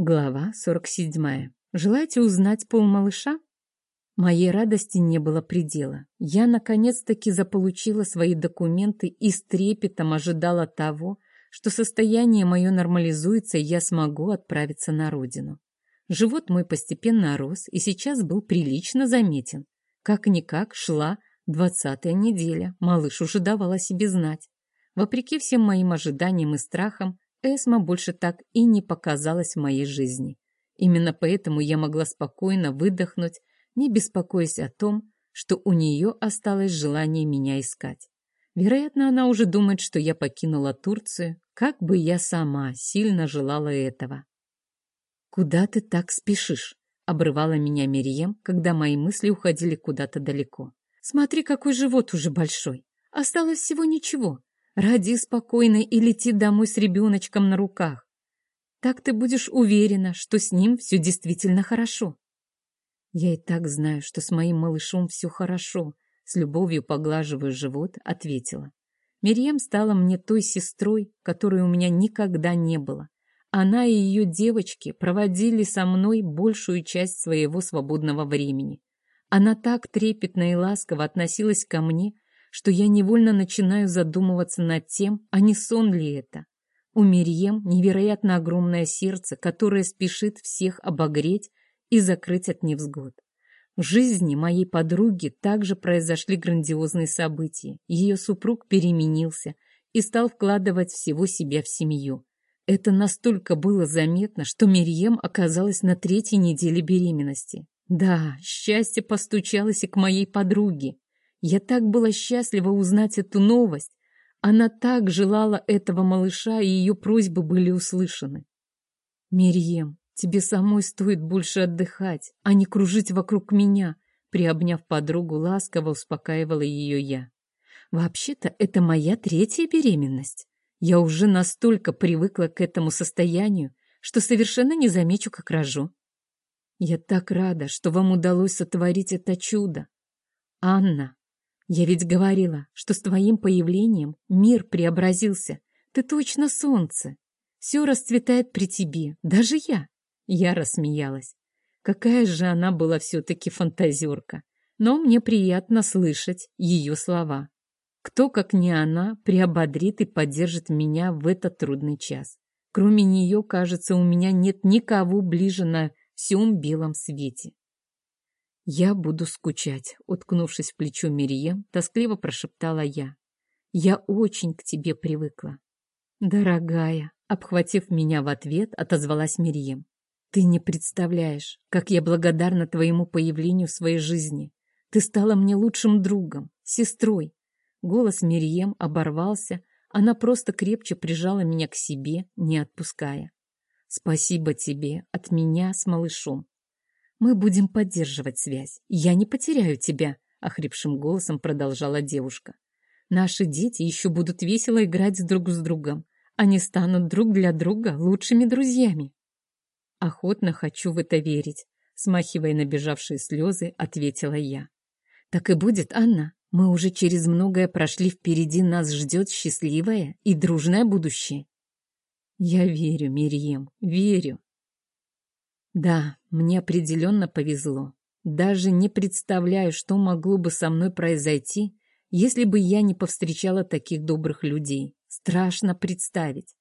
Глава 47. Желаете узнать пол малыша? Моей радости не было предела. Я наконец-таки заполучила свои документы и с трепетом ожидала того, что состояние мое нормализуется, и я смогу отправиться на родину. Живот мой постепенно рос и сейчас был прилично заметен. Как-никак шла двадцатая неделя, малыш уже давал о себе знать. Вопреки всем моим ожиданиям и страхам, Эсма больше так и не показалась в моей жизни. Именно поэтому я могла спокойно выдохнуть, не беспокоясь о том, что у нее осталось желание меня искать. Вероятно, она уже думает, что я покинула Турцию, как бы я сама сильно желала этого. «Куда ты так спешишь?» — обрывала меня Мерьем, когда мои мысли уходили куда-то далеко. «Смотри, какой живот уже большой. Осталось всего ничего. Ради спокойно и лети домой с ребеночком на руках. Так ты будешь уверена, что с ним все действительно хорошо. Я и так знаю, что с моим малышом все хорошо, с любовью поглаживая живот, ответила. Мирьям стала мне той сестрой, которой у меня никогда не было. Она и ее девочки проводили со мной большую часть своего свободного времени. Она так трепетно и ласково относилась ко мне, что я невольно начинаю задумываться над тем, а не сон ли это. У Мирьем невероятно огромное сердце, которое спешит всех обогреть и закрыть от невзгод. В жизни моей подруги также произошли грандиозные события. Ее супруг переменился и стал вкладывать всего себя в семью. Это настолько было заметно, что Мирьем оказалась на третьей неделе беременности. Да, счастье постучалось и к моей подруге. Я так была счастлива узнать эту новость. Она так желала этого малыша, и ее просьбы были услышаны. «Мирьем, тебе самой стоит больше отдыхать, а не кружить вокруг меня», приобняв подругу, ласково успокаивала ее я. «Вообще-то это моя третья беременность. Я уже настолько привыкла к этому состоянию, что совершенно не замечу, как рожу. Я так рада, что вам удалось сотворить это чудо. Анна, я ведь говорила, что с твоим появлением мир преобразился. Ты точно солнце. Все расцветает при тебе, даже я. Я рассмеялась. Какая же она была все-таки фантазерка. Но мне приятно слышать ее слова. Кто, как не она, приободрит и поддержит меня в этот трудный час. Кроме нее, кажется, у меня нет никого ближе на всем белом свете. «Я буду скучать», — уткнувшись в плечо Мирием, тоскливо прошептала я. «Я очень к тебе привыкла». «Дорогая», — обхватив меня в ответ, отозвалась Мирием. «Ты не представляешь, как я благодарна твоему появлению в своей жизни. Ты стала мне лучшим другом, сестрой». Голос Мирием оборвался, она просто крепче прижала меня к себе, не отпуская. «Спасибо тебе от меня с малышом. «Мы будем поддерживать связь. Я не потеряю тебя», — охрипшим голосом продолжала девушка. «Наши дети еще будут весело играть друг с другом. Они станут друг для друга лучшими друзьями». «Охотно хочу в это верить», — смахивая набежавшие слезы, ответила я. «Так и будет, Анна. Мы уже через многое прошли впереди, нас ждет счастливое и дружное будущее». «Я верю, Мирьем, верю», да, мне определенно повезло. Даже не представляю, что могло бы со мной произойти, если бы я не повстречала таких добрых людей. Страшно представить.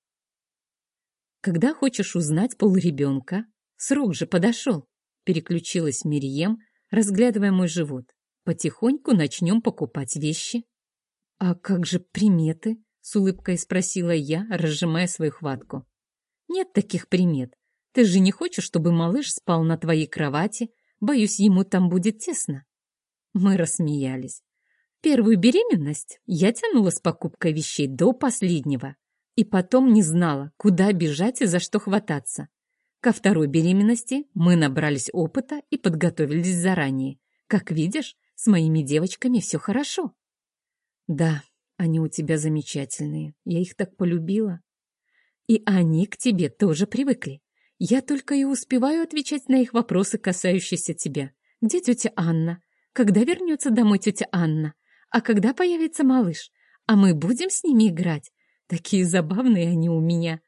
Когда хочешь узнать пол ребенка, срок же подошел. Переключилась Мирием, разглядывая мой живот. Потихоньку начнем покупать вещи. А как же приметы? С улыбкой спросила я, разжимая свою хватку. Нет таких примет. Ты же не хочешь, чтобы малыш спал на твоей кровати? Боюсь, ему там будет тесно. Мы рассмеялись. Первую беременность я тянула с покупкой вещей до последнего. И потом не знала, куда бежать и за что хвататься. Ко второй беременности мы набрались опыта и подготовились заранее. Как видишь, с моими девочками все хорошо. Да, они у тебя замечательные. Я их так полюбила. И они к тебе тоже привыкли. Я только и успеваю отвечать на их вопросы, касающиеся тебя. Где тетя Анна? Когда вернется домой тетя Анна? А когда появится малыш? А мы будем с ними играть? Такие забавные они у меня.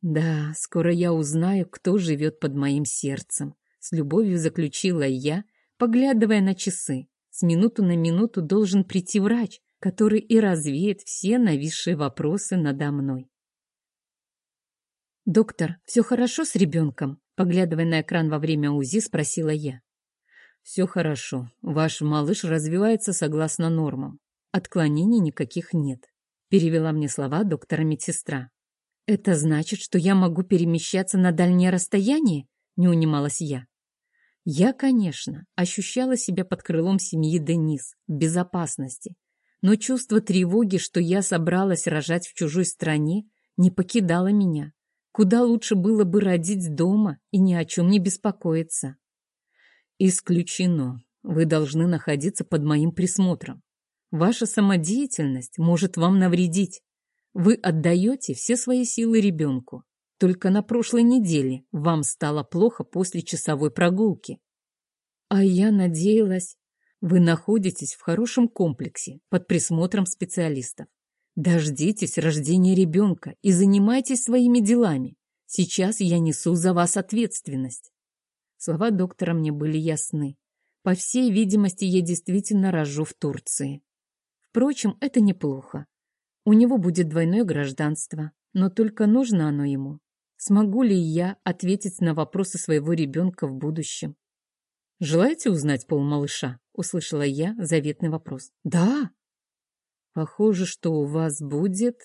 Да, скоро я узнаю, кто живет под моим сердцем. С любовью заключила я, поглядывая на часы. С минуту на минуту должен прийти врач, который и развеет все нависшие вопросы надо мной. «Доктор, все хорошо с ребенком?» Поглядывая на экран во время УЗИ, спросила я. «Все хорошо. Ваш малыш развивается согласно нормам. Отклонений никаких нет», — перевела мне слова доктора медсестра. «Это значит, что я могу перемещаться на дальнее расстояние?» — не унималась я. Я, конечно, ощущала себя под крылом семьи Денис, в безопасности, но чувство тревоги, что я собралась рожать в чужой стране, не покидало меня. Куда лучше было бы родить дома и ни о чем не беспокоиться. Исключено. Вы должны находиться под моим присмотром. Ваша самодеятельность может вам навредить. Вы отдаете все свои силы ребенку. Только на прошлой неделе вам стало плохо после часовой прогулки. А я надеялась, вы находитесь в хорошем комплексе под присмотром специалистов. Дождитесь рождения ребенка и занимайтесь своими делами. Сейчас я несу за вас ответственность. Слова доктора мне были ясны. По всей видимости, я действительно рожу в Турции. Впрочем, это неплохо. У него будет двойное гражданство, но только нужно оно ему. Смогу ли я ответить на вопросы своего ребенка в будущем? «Желаете узнать пол малыша?» — услышала я заветный вопрос. «Да!» Похоже, что у вас будет